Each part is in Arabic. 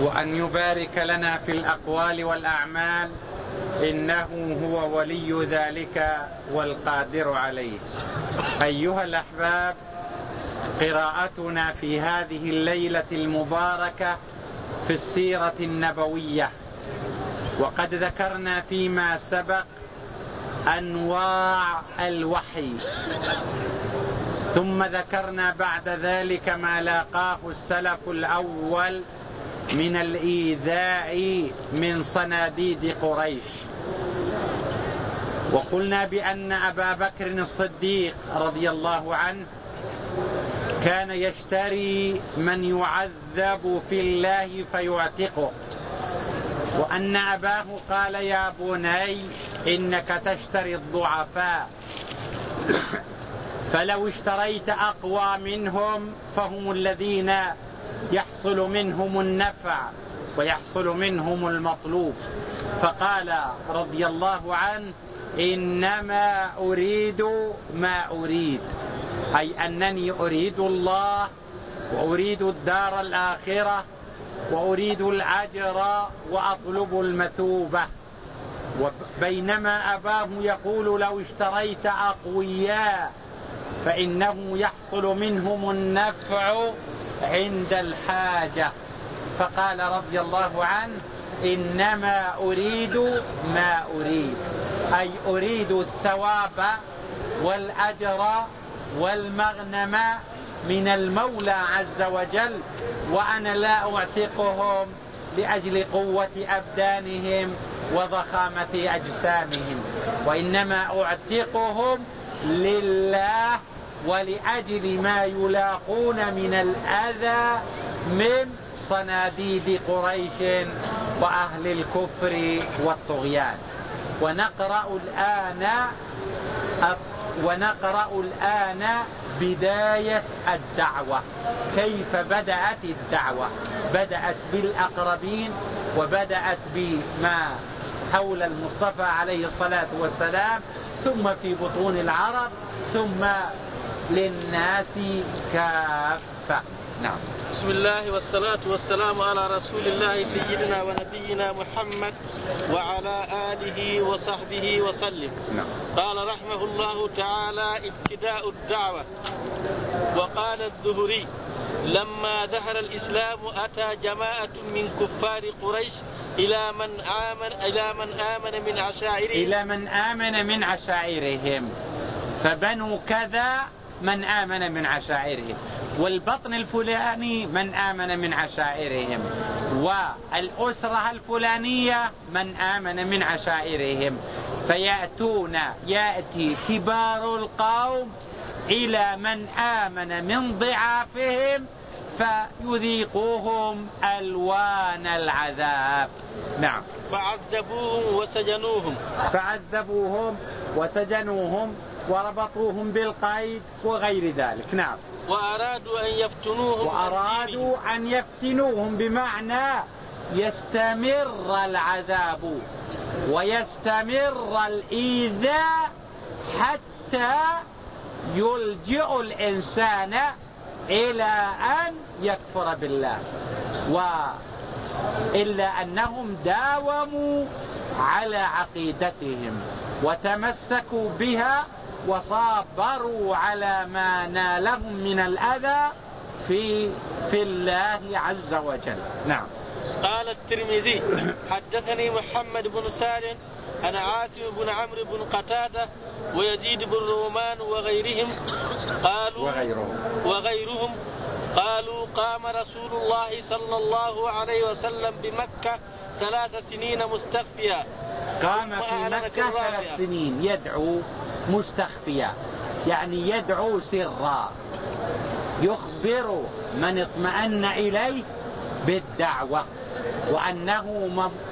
وأن يبارك لنا في الأقوال والأعمال إنه هو ولي ذلك والقادر عليه. أيها الأحباب قراءتنا في هذه الليلة المباركة في السيرة النبوية. وقد ذكرنا فيما سبق أنواع الوحي. ثم ذكرنا بعد ذلك ما لاقاه السلف الأول من الإيذاء من صناديد قريش. وقلنا بأن أبا بكر الصديق رضي الله عنه كان يشتري من يعذب في الله فيعتقه. وأن أباه قال يا بني إنك تشتري الضعفاء. فلو اشتريت أقوى منهم فهم الذين يحصل منهم النفع ويحصل منهم المطلوب. فقال رضي الله عنه إنما أريد ما أريد. أي أنني أريد الله وأريد الدار الآخرة وأريد الأجر وأطلب المثوبة. بينما أباه يقول لو اشتريت أقوياء فإنه يحصل منهم النفع عند الحاجة. فقال رضي الله عنه إنما أريد ما أريد. أي أريد الثواب والأجر والمغنم من المولى عز وجل وأنا لا أعتقهم لأجل قوة أبدانهم وضخامة أجسامهم وإنما أعتقهم لله ولأجل ما يلاقون من الأذى من صناديد قريش وأهل الكفر والطغيان. ونقرأ الآن ونقرأ الآن بداية الدعوة. كيف بدأت الدعوة؟ بدأت بالأقربين وبدأت بما حول المصطفى عليه الصلاة والسلام ثم في بطون العرب ثم للناس كافة. نعم. بسم الله والصلاة والسلام على رسول الله سيدنا ونبينا محمد وعلى آله وصحبه وسلم. نعم. قال رحمه الله تعالى ابتداء الدعوة. وقال الزهري لما ظهر الإسلام أتى جماعة من كفار قريش إلى من آمن إلى من آمن من عشائرهم. إلى من آمن من عشائرهم. فبنو كذا من آمن من عشائرهم. والبطن الفلاني من آمن من عشائرهم. والأسرة الفلانية من آمن من عشائرهم. فيأتون يأتي كبار القوم إلى من آمن من ضعافهم فيذيقوهم ألوان العذاب. نعم. فعذبوهم وسجنوهم. فعذبوهم وسجنوهم. وربطوهم بالقيد وغير ذلك. نعم. وأرادوا أن يفتنوهم وأرادوا أن يفتنوهم بمعنى يستمر العذاب ويستمر الإيذاء حتى يلجئ الإنسان إلى أن يكفر بالله. وإلا أنهم داوموا على عقيدتهم وتمسكوا بها وصابروا على ما نالهم من الأذى في في الله عز وجل. نعم. قال الترمذي حدثني محمد بن سالم أنا عاصم بن عمرو بن قتادة ويزيد بن رومان وغيرهم قالوا وغيرهم. وغيرهم قالوا قام رسول الله صلى الله عليه وسلم بمكة ثلاث سنين مستخفيا. قام في مكة ثلاث سنين يدعو مستخفيا يعني يدعو سرا يخبر من اطمأن إليه بالدعوة وأنه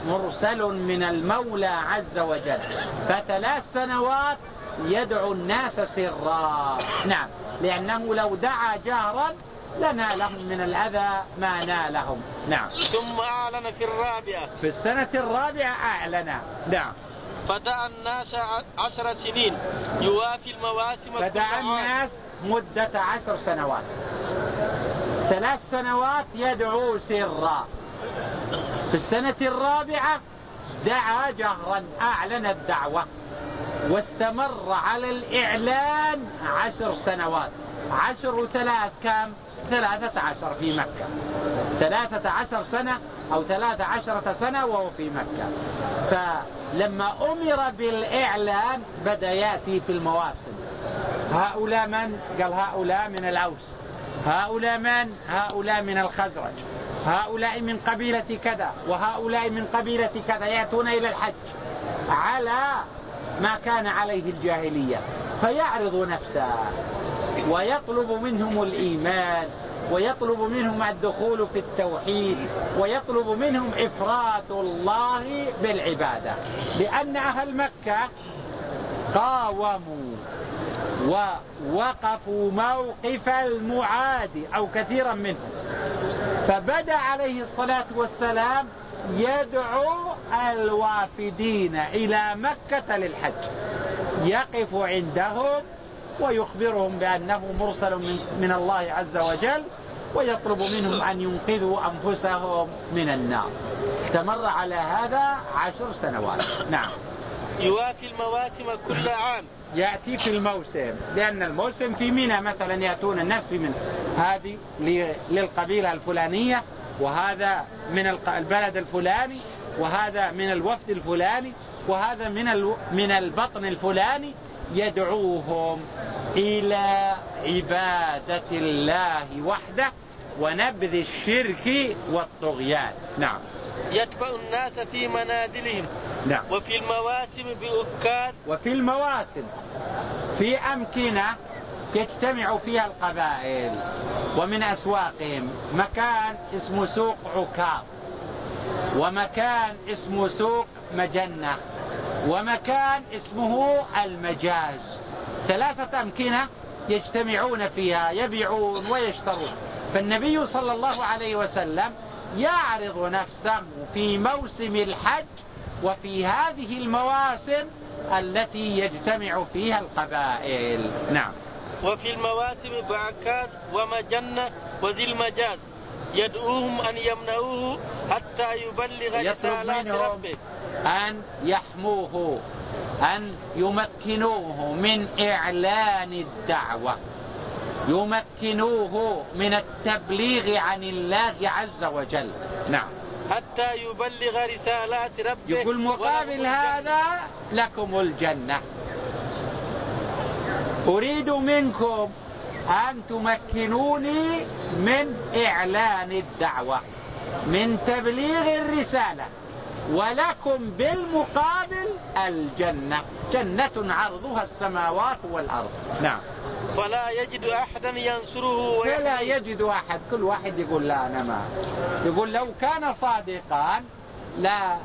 مرسل من المولى عز وجل. فثلاث سنوات يدعو الناس سرا. نعم لأنه لو دعا جهرا لنالهم من الأذى ما نالهم. نعم. ثم أعلن في الرابعة. في السنة الرابعة أعلن. نعم. فدعا الناس عشر سنين. يوافي المواسم فدعا الناس مدة عشر سنوات. ثلاث سنوات يدعو سرا. في السنة الرابعة دعا جهرا أعلن الدعوة. واستمر على الإعلان عشر سنوات. عشر وثلاث كم؟ ثلاثة عشر في مكة. ثلاثة عشر سنة أو ثلاثة عشرة سنة وهو في مكة. فلما أمر بالإعلان بدأ يأتي في المواسم. هؤلاء من؟ قال هؤلاء من الأوس. هؤلاء من؟ هؤلاء من الخزرج. هؤلاء من قبيلة كذا وهؤلاء من قبيلة كذا يأتون إلى الحج على ما كان عليه الجاهلية. فيعرض نفسه. ويطلب منهم الإيمان ويطلب منهم الدخول في التوحيد ويطلب منهم إفراد الله بالعبادة. لأن أهل مكة قاوموا ووقفوا موقف المعادي أو كثيرا منهم. فبدأ عليه الصلاة والسلام يدعو الوافدين إلى مكة للحج. يقف عندهم ويخبرهم بأنه مرسل من الله عز وجل ويطلب منهم أن ينقذوا أنفسهم من النار. استمر على هذا عشر سنوات. نعم. يوافي المواسم كل عام. يأتي في الموسم لأن الموسم في منى مثلا يأتون الناس في منى. هذه للقبيلة الفلانية وهذا من البلد الفلاني وهذا من الوفد الفلاني وهذا من من البطن الفلاني يدعوهم إلى عبادة الله وحده ونبذ الشرك والطغيان. نعم. يتبع الناس في منازلهم نعم. وفي المواسم بأكاد وفي المواسم في أمكنة يجتمع فيها القبائل ومن أسواقهم. مكان اسمه سوق عكاظ ومكان اسمه سوق مجنة. ومكان اسمه المجاز. ثلاثة أمكنة يجتمعون فيها يبيعون ويشترون. فالنبي صلى الله عليه وسلم يعرض نفسه في موسم الحج وفي هذه المواسم التي يجتمع فيها القبائل. نعم. وفي المواسم بعكات ومجنة وذي المجاز. يدعوهم أن يمنعوه حتى يبلغ رسالات ربه. أن يحموه أن يمكنوه من إعلان الدعوة. يمكنوه من التبليغ عن الله عز وجل. نعم. حتى يبلغ رسالات ربه. يقول مقابل هذا لكم الجنة. أريد منكم أن تمكنوني من إعلان الدعوة من تبليغ الرسالة ولكم بالمقابل الجنة. جنة عرضها السماوات والأرض. نعم. فلا يجد أحدا ينصره فلا يجد أحد. كل واحد يقول لا أنا ما. يقول لو كان صادقا لا.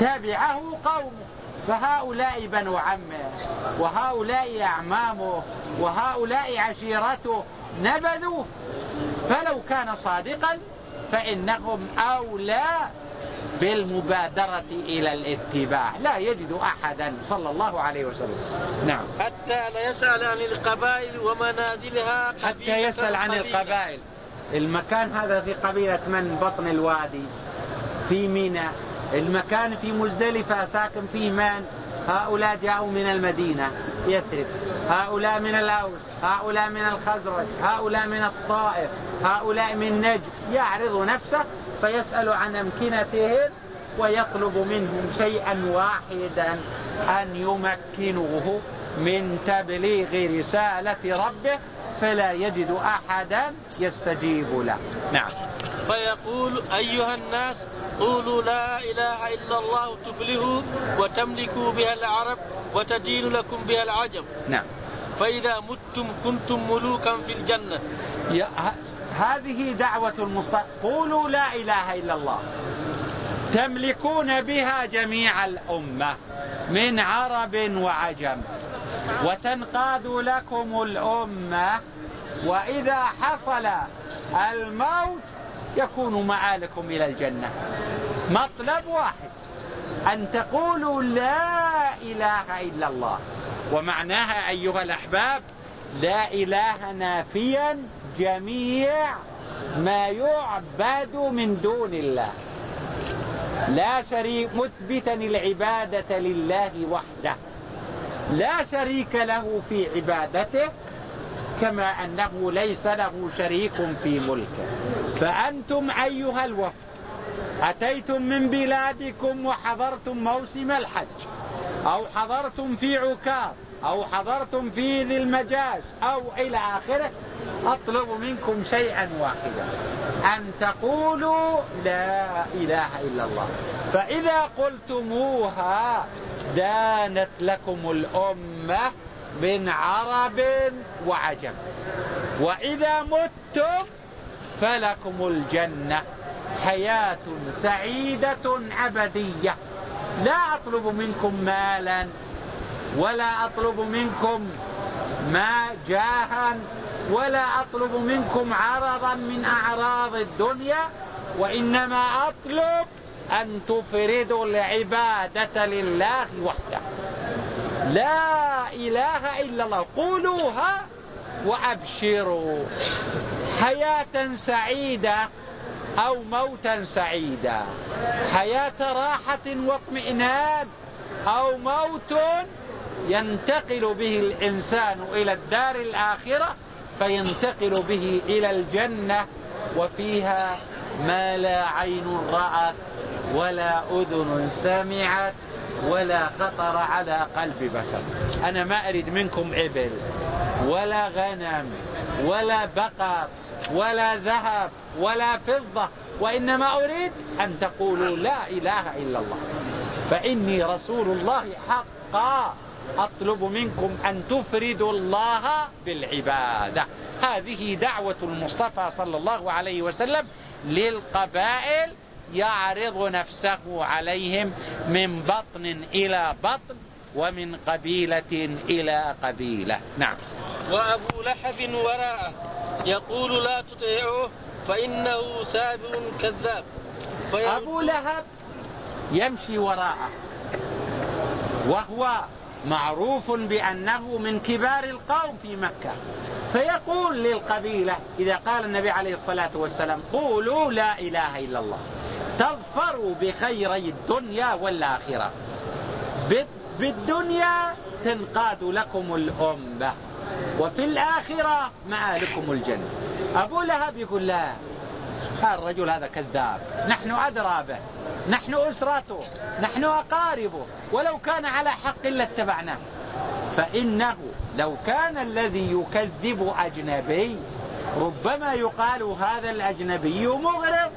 تابعه قومه فهؤلاء بنو عمه وهؤلاء أعمامه وهؤلاء عشيرته نبذوه فلو كان صادقا فإنهم أولى بالمبادرة إلى الاتباع. لا يجد أحدا. صلى الله عليه وسلم. نعم. حتى لا يسأل عن القبائل ومنازلها حتى يسأل عن القبائل. المكان هذا في قبيلة من بطن الوادي؟ في منى المكان في مزدلفة ساكن فيه من؟ هؤلاء جاءوا من المدينة. يثرب. هؤلاء من الأوس. هؤلاء من الخزرج. هؤلاء من الطائف. هؤلاء من نجد. يعرض نفسه فيسأل عن أمكنتهم ويطلب منهم شيئا واحدا أن يمكنوه. من تبليغ رسالة ربه فلا يجد أحدا يستجيب له. نعم. فيقول أيها الناس قولوا لا إله إلا الله تفلحوا وتملكوا بها العرب وتدين لكم بها العجم. نعم. فإذا متم كنتم ملوكا في الجنة. هذه دعوة المصطفى. قولوا لا إله إلا الله. تملكون بها جميع الأمة من عرب وعجم. وتنقاد لكم الأمة. وإذا حصل الموت يكون معالكم إلى الجنة. مطلب واحد. أن تقولوا لا إله إلا الله. ومعناها أيها الأحباب لا إله نافيا جميع ما يعبد من دون الله. لا شريك مثبتا العبادة لله وحده. لا شريك له في عبادته كما أنه ليس له شريك في ملكه. فأنتم أيها الوفد أتيتم من بلادكم وحضرتم موسم الحج أو حضرتم في عكاظ أو حضرتم في ذي المجاز أو إلى آخره أطلب منكم شيئا واحدا أن تقولوا لا إله إلا الله. فإذا قلتموها دانت لكم الأمة من عرب وعجم. وإذا متم فلكم الجنة حياة سعيدة أبدية. لا أطلب منكم مالا ولا أطلب منكم ما جاها ولا أطلب منكم عرضا من أعراض الدنيا وإنما أطلب أن تفردوا العبادة لله وحده. لا إله إلا الله. قولوها وأبشروا. حياة سعيدة أو موتا سعيدا. حياة راحة واطمئنان أو موت ينتقل به الإنسان إلى الدار الآخرة فينتقل به إلى الجنة وفيها ما لا عين رأت ولا أذن سمعت. ولا خطر على قلب بشر. أنا ما أريد منكم إبل ولا غنم ولا بقر ولا ذهب ولا فضة وإنما أريد أن تقولوا لا إله إلا الله. فإني رسول الله حقا. أطلب منكم أن تفردوا الله بالعبادة. هذه دعوة المصطفى صلى الله عليه وسلم للقبائل يعرض نفسه عليهم من بطن إلى بطن ومن قبيلة إلى قبيلة. نعم. وأبو لحب وراءه يقول لا تطيعوه فإنه سابق كذاب. أبو لهب يمشي وراءه. وهو معروف بأنه من كبار القوم في مكة. فيقول للقبيلة إذا قال النبي عليه الصلاة والسلام قولوا لا إله إلا الله. تظفروا بخيري الدنيا والآخرة. بالدنيا تنقاد لكم الأمة وفي الآخرة معالكم الجنة. أبو لهب يقول لا هذا الرجل هذا كذاب نحن أدرى به نحن أسرته نحن أقاربه ولو كان على حق لاتبعناه. فإنه لو كان الذي يكذب أجنبي ربما يقال هذا الأجنبي مغرب.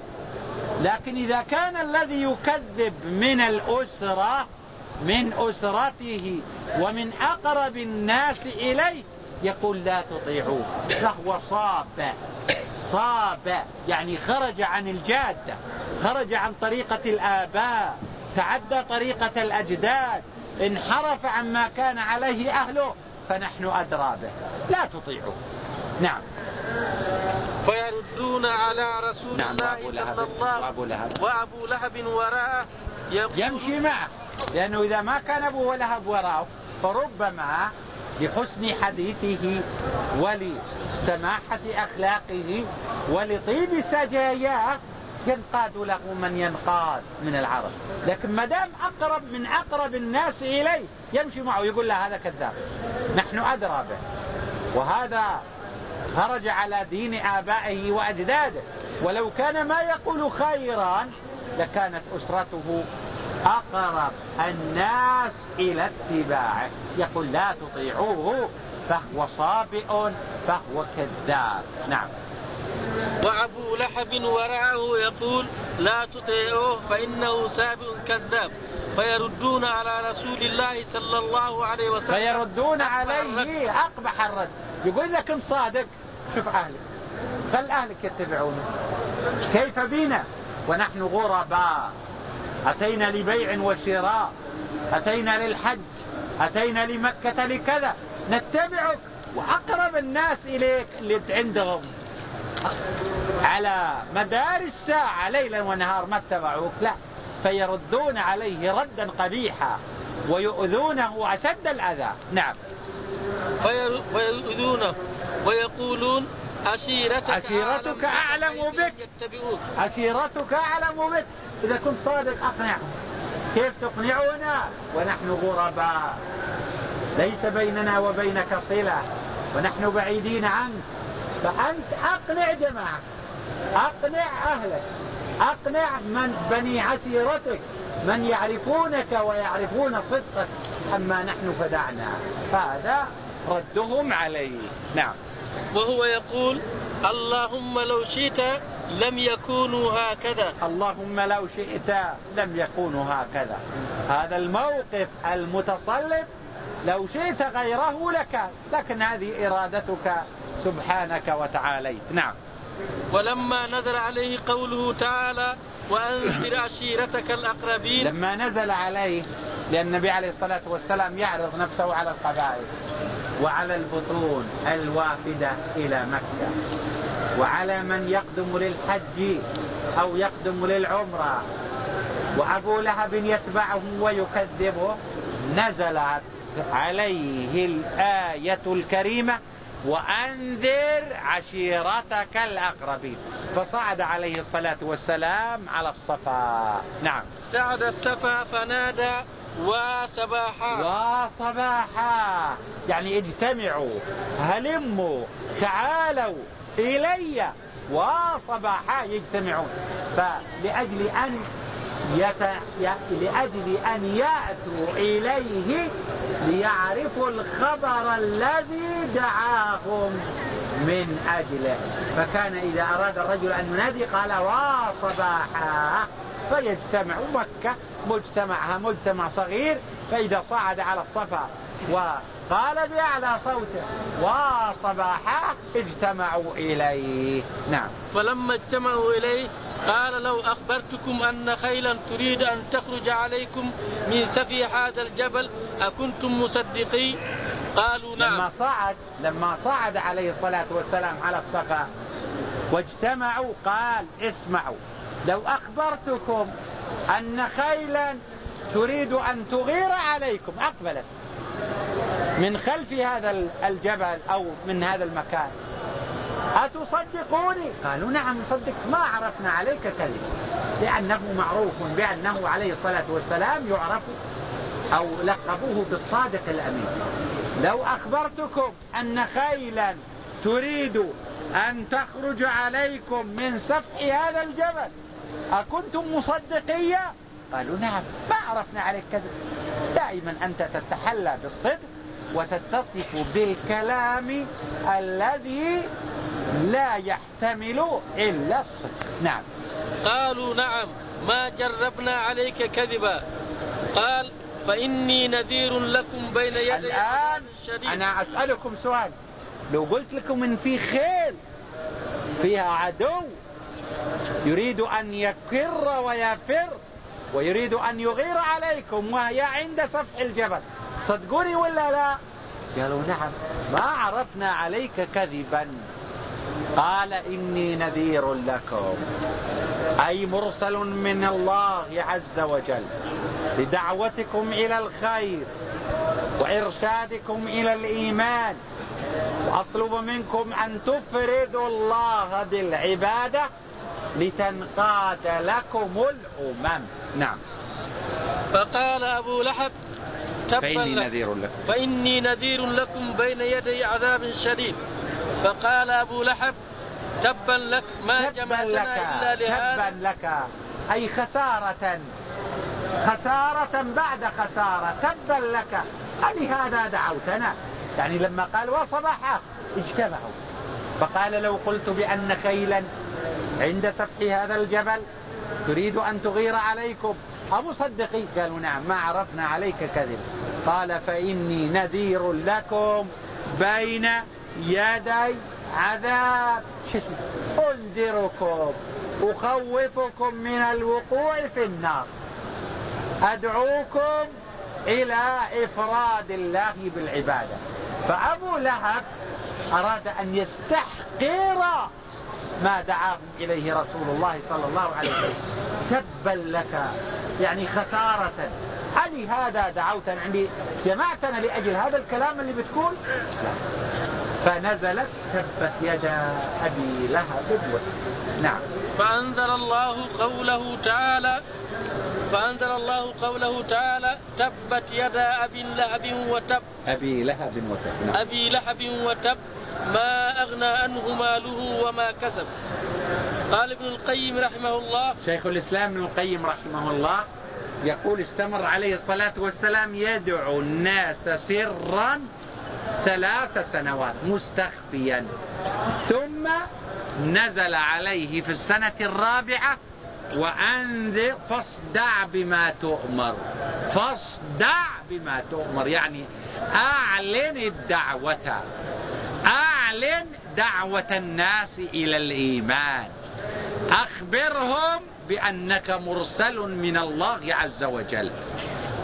لكن إذا كان الذي يكذب من الأسرة من أسرته ومن أقرب الناس إليه يقول لا تطيعوه. فهو صاب. صاب. يعني خرج عن الجادة. خرج عن طريقة الآباء. تعدى طريقة الأجداد. انحرف عما كان عليه أهله. فنحن أدرى به. لا تطيعوه. نعم. فيردون على رسول نعم الله صلى الله وأبو لهب. وأبو لهب وراءه يمشي معه لأنه إذا ما كان أبو لهب وراءه فربما لحسن حديثه ولسماحة أخلاقه ولطيب سجاياه ينقاد له من ينقاد من العرب. لكن ما دام أقرب من أقرب الناس إليه يمشي معه يقول له هذا كذاب. نحن أدرى به. وهذا خرج على دين آبائه وأجداده. ولو كان ما يقول خيرا لكانت أسرته أقرب الناس إلى اتباعه. يقول لا تطيعوه فهو صابئ فهو كذاب. نعم. وأبو لحب وراءه يقول لا تطيعوه فإنه سابق كذاب. فيردون على رسول الله صلى الله عليه وسلم فيردون عليه أقبح الرد. يقول كنت صادق شوف أهلك خل أهلك يتبعونه. كيف بنا ونحن غرباء. أتينا لبيع وشراء. أتينا للحج. أتينا لمكة لكذا. نتبعك. وأقرب الناس إليك اللي عندهم. على مدار الساعة ليلا ونهار ما اتبعوك. لا. فيردون عليه ردا قبيحا ويؤذونه أشد الأذى نعم. ويؤذونه ويقولون عشيرتك, عشيرتك أعلم بك. يتبعوك عشيرتك أعلم بك. إذا كنت صادق أقنعهم. كيف تقنعنا؟ ونحن غرباء. ليس بيننا وبينك صلة. ونحن بعيدين عنك. فأنت أقنع جماعة. أقنع أهلك. أقنع من بني عشيرتك من يعرفونك ويعرفون صدقك. أما نحن فدعنا. هذا ردهم عليه. نعم. وهو يقول اللهم لو شئت لم يكونوا هكذا. اللهم لو شئت لم يكونوا هكذا. هذا الموقف المتصلب. لو شئت غيره لك لكن هذه إرادتك سبحانك وتعاليت. نعم. ولما نزل عليه قوله تعالى وأنذر عشيرتك الأقربين. لما نزل عليه لأن النبي عليه الصلاة والسلام يعرض نفسه على القبائل. وعلى البطون الوافدة إلى مكة. وعلى من يقدم للحج أو يقدم للعمرة. وأبو لهب يتبعه ويكذبه. نزلت عليه الآية الكريمة وأنذر عشيرتك الأقربين. فصعد عليه الصلاة والسلام على الصفا. نعم. صعد الصفا فنادى وصباحا. وصباحا. يعني اجتمعوا هلموا تعالوا إلي وصباحا يجتمعون. فلأجل أن يت... لأجل أن يأتوا إليه ليعرفوا الخبر الذي دعاهم من أجله. فكان إذا أراد الرجل أن ينادي قال وصباحا. فيجتمع مكة مجتمعها مجتمع صغير فإذا صعد على الصفا وقال بأعلى صوته وصباحا اجتمعوا إليه. نعم. فلما اجتمعوا إليه قال لو أخبرتكم أن خيلا تريد أن تخرج عليكم من سفي هذا الجبل أكنتم مصدقين؟ قالوا نعم. لما صعد لما صعد عليه الصلاة والسلام على الصفا واجتمعوا قال اسمعوا. لو أخبرتكم أن خيلا تريد أن تغير عليكم أقبلت. من خلف هذا الجبل أو من هذا المكان. أتصدقوني؟ قالوا نعم نصدق. ما عرفنا عليك كذب. لأنه معروف بأنه عليه الصلاة والسلام يعرف أو لقبوه بالصادق الأمين. لو أخبرتكم أن خيلا تريد أن تخرج عليكم من سفح هذا الجبل أكنتم مصدقية؟ قالوا نعم ما عرفنا عليك كذب. دائما أنت تتحلى بالصدق وتتصف بالكلام الذي لا يحتمل إلا الصدق. نعم. قالوا نعم ما جربنا عليك كذبا. قال فإني نذير لكم بين يدي الآن. أنا أسألكم سؤال. لو قلت لكم إن في خيل فيها عدو يريد أن يكر ويفر ويريد أن يغير عليكم وهي عند سفح الجبل. صدقوني ولا لا؟ قالوا نعم. ما عرفنا عليك كذبا. قال إني نذير لكم أي مرسل من الله عز وجل لدعوتكم إلى الخير وإرشادكم إلى الإيمان. وأطلب منكم أن تفردوا الله بالعبادة لتنقاد لكم الأمم. نعم. فقال أبو لحب فإني نذير لكم. فإني نذير لكم بين يدي عذاب شديد. فقال أبو لحب تبا لك ما جمعتنا إلا لهذا. تبا لك. أي خسارة. خسارة بعد خسارة. تبا لك. ألهذا دعوتنا؟ يعني لما قال وصباحا اجتمعوا فقال لو قلت بأن خيلا عند سفح هذا الجبل تريد أن تغير عليكم. أمصدقي قالوا نعم ما عرفنا عليك كذب. قال فإني نذير لكم بين يدي عذاب. أنذركم أخوفكم من الوقوع في النار. أدعوكم إلى إفراد الله بالعبادة. فأبو لهب أراد أن يستحقر ما دعاهم إليه رسول الله صلى الله عليه وسلم. تبا لك يعني خسارة. هل هذا دعوتنا يعني جمعتنا لأجل هذا الكلام اللي بتقول. لا. فنزلت تبت يدا أبي لهب. نعم. فأنزل الله قوله تعالى فأنزل الله قوله تعالى تبت يدا أبي لهب وتب. أبي لهب وتب نعم. أبي لهب وتب. ما أغنى عنه ماله وما كسب. قال ابن القيم رحمه الله شيخ الإسلام ابن القيم رحمه الله يقول استمر عليه الصلاة والسلام يدعو الناس سرا ثلاث سنوات مستخفيا ثم نزل عليه في السنة الرابعة وأنذر فاصدع بما تؤمر. فاصدع بما تؤمر. يعني أعلن الدعوة. أعلن دعوة الناس إلى الإيمان. أخبرهم بأنك مرسل من الله عز وجل.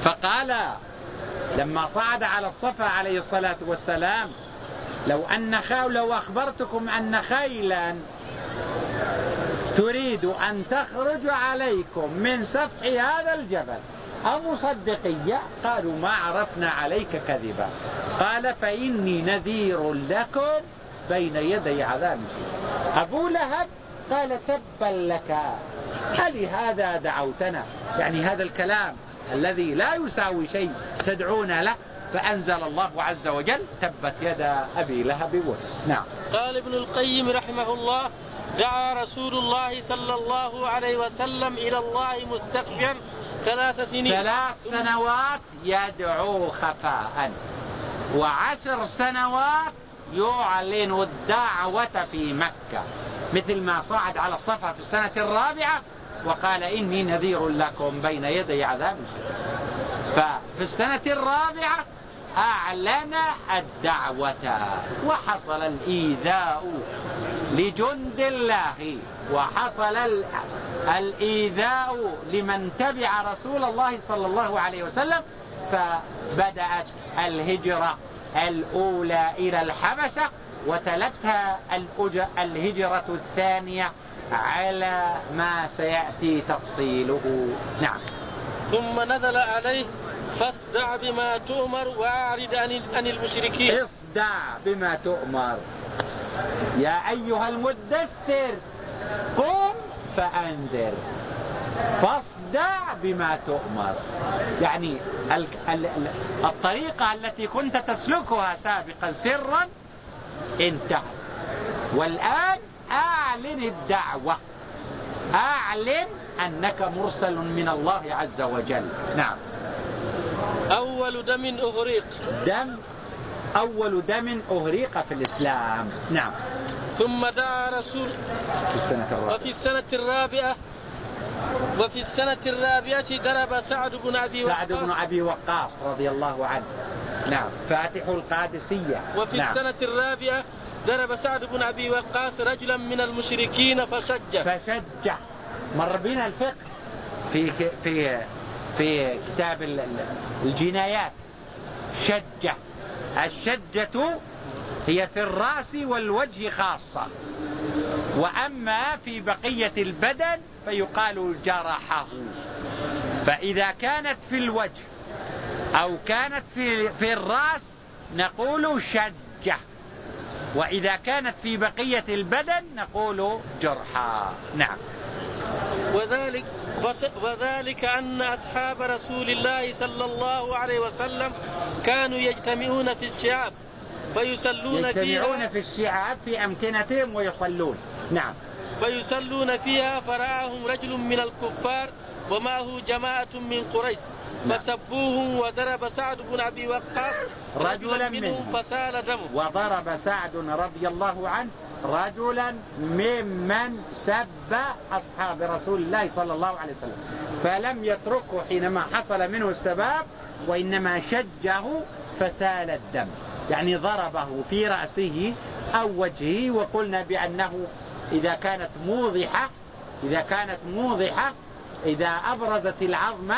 فقال لما صعد على الصفا عليه الصلاة والسلام لو أن لو أخبرتكم أن خيلا تريد أن تخرج عليكم من سفح هذا الجبل. أمصدقية قالوا ما عرفنا عليك كذبا. قال فإني نذير لكم بين يدي عذاب أبو لهب قال تبا لك. ألهذا دعوتنا؟ يعني هذا الكلام الذي لا يساوي شيء تدعون له فأنزل الله عز وجل تبت يدا أبي لهب. نعم. قال ابن القيم رحمه الله دعا رسول الله صلى الله عليه وسلم إلى الله مستخفيا ثلاث سنين. ثلاث سنوات يدعو خفاء. وعشر سنوات يعلن الدعوة في مكة. مثل ما صعد على الصفا في السنة الرابعة وقال إني نذير لكم بين يدي عذاب. ففي السنة الرابعة أعلن الدعوة وحصل الإيذاء. لجند الله وحصل الإيذاء لمن تبع رسول الله صلى الله عليه وسلم فبدأت الهجرة الأولى إلى الحبشة وتلتها الهجرة الثانية على ما سيأتي تفصيله. نعم. ثم نزل عليه فاصدع بما تؤمر وأعرض عن المشركين. اصدع بما تؤمر. يا أيها المدثر قم فأنذر. فاصدع بما تؤمر. يعني الطريقة التي كنت تسلكها سابقا سرا انتهت والآن أعلن الدعوة. أعلن أنك مرسل من الله عز وجل. نعم. أول دم أغريق. دم أول دم أغريق في الإسلام. نعم. ثم دعا رسول في السنة الرابعة. وفي السنة الرابعة. وفي السنة الرابعة ضرب سعد بن أبي وقاص. سعد بن أبي وقاص رضي الله عنه. نعم. فاتح القادسية. وفي نعم. السنة الرابعة ضرب سعد بن أبي وقاص رجلا من المشركين فشج فشج مر بنا الفقه في في في كتاب الجنايات. شجة. الشجة هي في الرأس والوجه خاصة. وأما في بقية البدن فيقال جرحه فإذا كانت في الوجه أو كانت في, في الرأس نقول شجة. وإذا كانت في بقية البدن نقول جرحا نعم. وذلك وذلك أن أصحاب رسول الله صلى الله عليه وسلم كانوا يجتمعون في الشعاب فيصلون يجتمعون فيها في الشعاب في أمكنتهم ويصلون. نعم. فيصلون فيها فرآهم رجل من الكفار ومعه جماعة من قريش. نعم. فسبوهم وضرب سعد بن أبي وقاص رجلا منهم. فسال دمه. وضرب سعد رضي الله عنه رجلا ممن سب أصحاب رسول الله صلى الله عليه وسلم. فلم يتركه حينما حصل منه السباب وإنما شجه فسال الدم. يعني ضربه في رأسه أو وجهه وقلنا بأنه إذا كانت موضحة إذا كانت موضحة إذا أبرزت العظم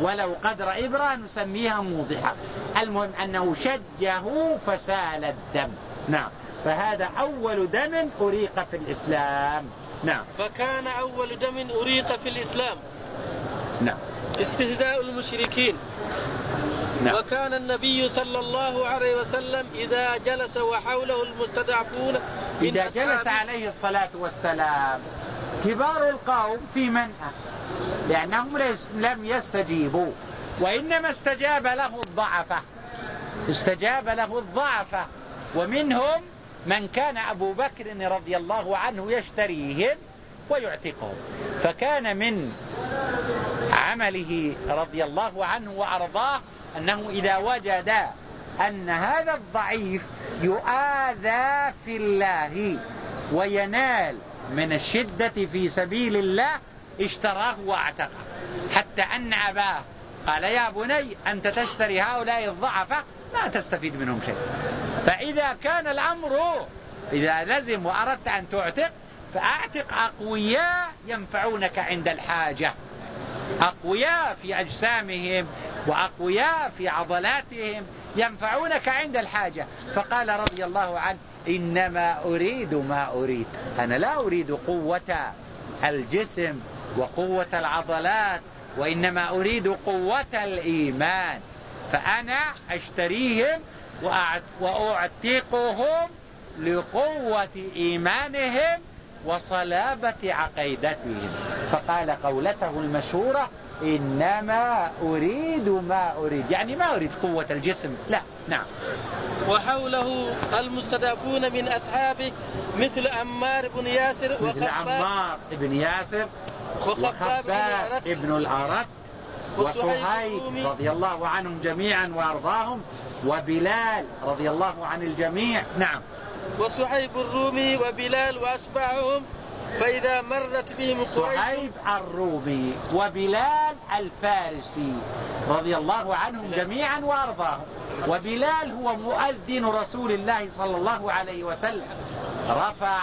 ولو قدر إبرة نسميها موضحة. المهم أنه شجه فسال الدم. نعم. فهذا أول دم أريق في الإسلام. نعم. فكان أول دم أريق في الإسلام. نعم. استهزاء المشركين. نعم. وكان النبي صلى الله عليه وسلم إذا جلس وحوله المستضعفون إذا جلس عليه الصلاة والسلام. كبار القوم في منأى لأنهم لم يستجيبوا. وإنما استجاب له الضعفة. استجاب له الضعفة. ومنهم من كان أبو بكر رضي الله عنه يشتريهم ويعتقهم فكان من عمله رضي الله عنه وأرضاه أنه إذا وجد أن هذا الضعيف يؤاذى في الله وينال من الشدة في سبيل الله اشتراه واعتقه. حتى أن أباه قال يا بني أنت تشتري هؤلاء الضعفة ما تستفيد منهم شيء. فإذا كان الأمر إذا لزم وأردت أن تعتق فأعتق أقوياء ينفعونك عند الحاجة. أقوياء في أجسامهم وأقوياء في عضلاتهم ينفعونك عند الحاجة. فقال رضي الله عنه إنما أريد ما أريد. أنا لا أريد قوة الجسم وقوة العضلات وإنما أريد قوة الإيمان. فأنا أشتريهم وأعتقهم لقوة إيمانهم وصلابة عقيدتهم. فقال قولته المشهورة إنما أريد ما أريد. يعني ما أريد قوة الجسم. لا نعم. وحوله المستضعفون من أصحابه مثل عمار بن ياسر مثل عمار بن ياسر وخباب بن الأرت وصهيب رضي الله عنهم جميعا وأرضاهم. وبلال رضي الله عن الجميع. نعم. وصهيب الرومي وبلال وأشباههم فإذا مرت بهم صهيب الرومي وبلال الفارسي رضي الله عنهم جميعا وأرضاهم. وبلال هو مؤذن رسول الله صلى الله عليه وسلم. رفع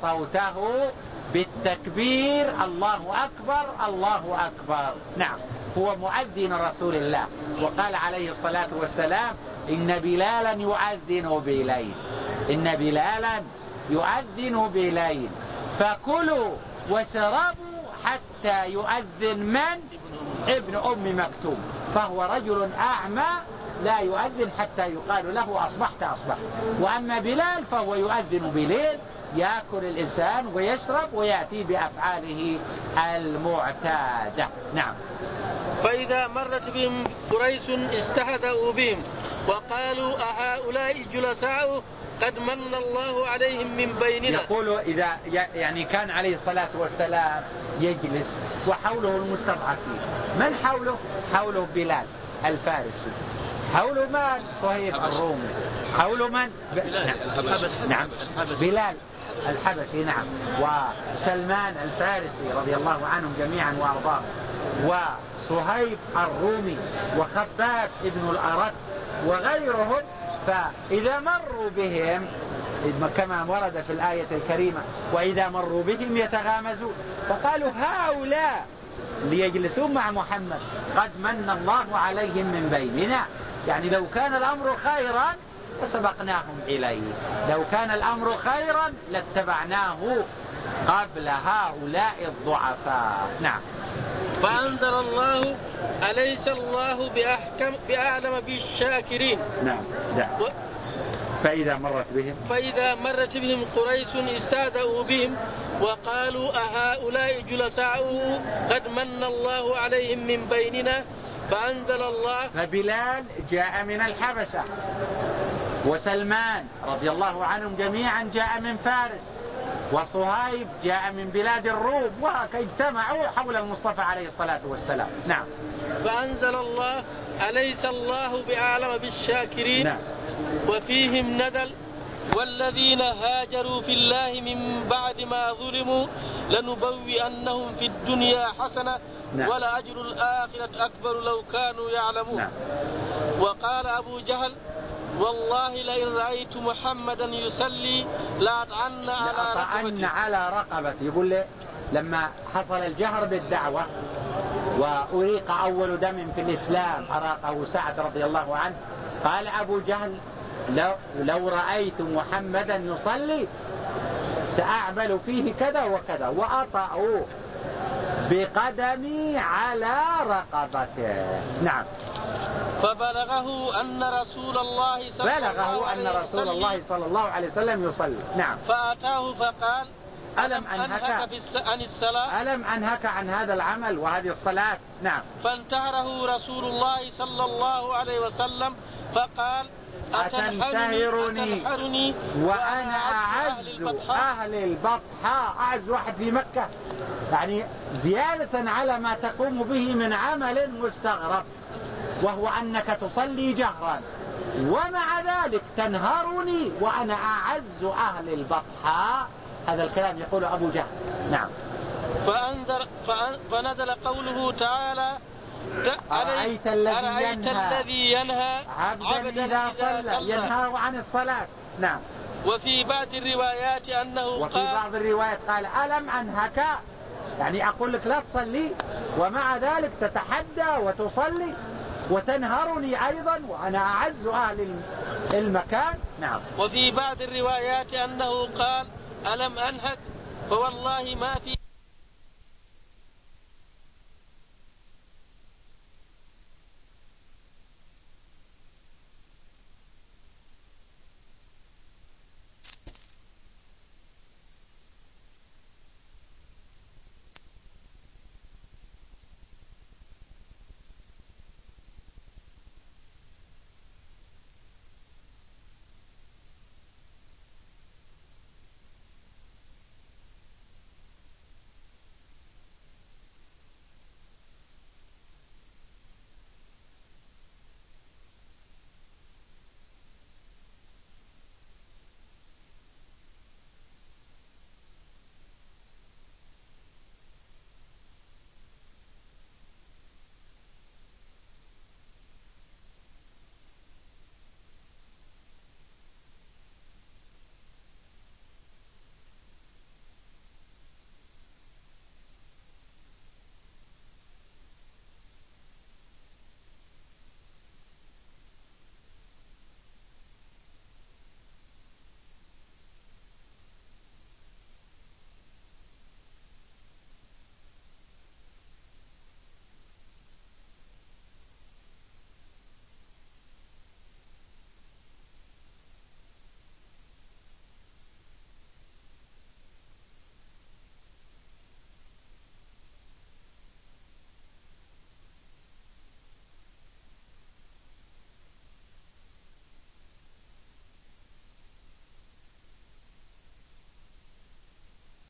صوته بالتكبير. الله أكبر الله أكبر. نعم. هو مؤذن رسول الله. وقال عليه الصلاة والسلام إن بلالا يؤذن بليل. إن بلالا يؤذن بليل. فكلوا واشربوا حتى يؤذن من؟ ابن أم مكتوم. فهو رجل أعمى لا يؤذن حتى يقال له أصبحت أصبحت. وأما بلال فهو يؤذن بليل يأكل الإنسان ويشرب ويأتي بأفعاله المعتادة. نعم. فإذا مرت بهم قريش استهزأوا بهم وقالوا أهؤلاء جلساء قد من الله عليهم من بيننا. يقول إذا يعني كان عليه الصلاة والسلام يجلس وحوله المستضعفين. من حوله؟ حوله بلال الفارسي. حوله من؟ صهيب الرومي. حوله من؟ بلال نعم, نعم. بلال. الحبشي نعم. وسلمان الفارسي رضي الله عنهم جميعا وارضاهم وصهيب الرومي وخباب ابن الأرد وغيرهم فإذا مروا بهم كما ورد في الآية الكريمة وإذا مروا بهم يتغامزون. فقالوا هؤلاء ليجلسون مع محمد قد من الله عليهم من بيننا. يعني لو كان الأمر خيرا لسبقناهم إليه. لو كان الأمر خيرا لاتبعناه قبل هؤلاء الضعفاء. نعم. فأنزل الله أليس الله بأحكم بأعلم بالشاكرين؟ نعم. نعم. و... فإذا مرت بهم؟ فإذا مرت بهم قريش استهزأوا بهم وقالوا أهؤلاء جلساؤه قد من الله عليهم من بيننا؟ فأنزل الله. فبلال جاء من الحبشة. وسلمان رضي الله عنهم جميعا جاء من فارس وصهيب جاء من بلاد الروم اجتمعوا حول المصطفى عليه الصلاة والسلام. نعم. فأنزل الله أليس الله بأعلم بالشاكرين؟ نعم. وفيهم نزل والذين هاجروا في الله من بعد ما ظلموا لنبوئنهم في الدنيا حسنة نعم. ولأجر الآخرة أكبر لو كانوا يعلمون. نعم. وقال أبو جهل والله لئن رأيت محمدا يصلي لأطعن على رقبتي. على رقبتي. يقول لي لما حصل الجهر بالدعوة وأريق أول دم في الإسلام أراقه سعد رضي الله عنه قال أبو جهل لو, لو رأيت محمدا يصلي سأعمل فيه كذا وكذا وأطأ بقدمي على رقبته. نعم. فبلغه أن رسول الله صلى الله عليه وسلم بلغه أن رسول الله صلى الله عليه وسلم يصلي. نعم. فأتاه فقال ألم أنهك؟ عن الصلاة؟ ألم أنهك عن هذا العمل وهذه الصلاة؟ نعم. فانتهره رسول الله صلى الله عليه وسلم فقال أتنتهرني, أتنهرني وأنا أعز أهل البطحاء أعز واحد في مكة. يعني زيادة على ما تقوم به من عمل مستغرب. وهو أنك تصلي جهرا. ومع ذلك تنهرني وأنا أعز أهل البطحاء. هذا الكلام يقول أبو جهل. نعم. فأنذر فنزل قوله تعالى أرأيت الذي أرأيت ينهى, الذي ينهى عبدا, عبدا إذا, صلى, صلى. ينهى عن الصلاة. نعم. وفي بعض الروايات أنه وفي قال بعض الروايات قال ألم أنهك؟ يعني أقول لك لا تصلي. ومع ذلك تتحدى وتصلي. وتنهرني أيضا وأنا أعز أهل المكان. نعم. وفي بعض الروايات أنه قال ألم أنهك؟ فوالله ما في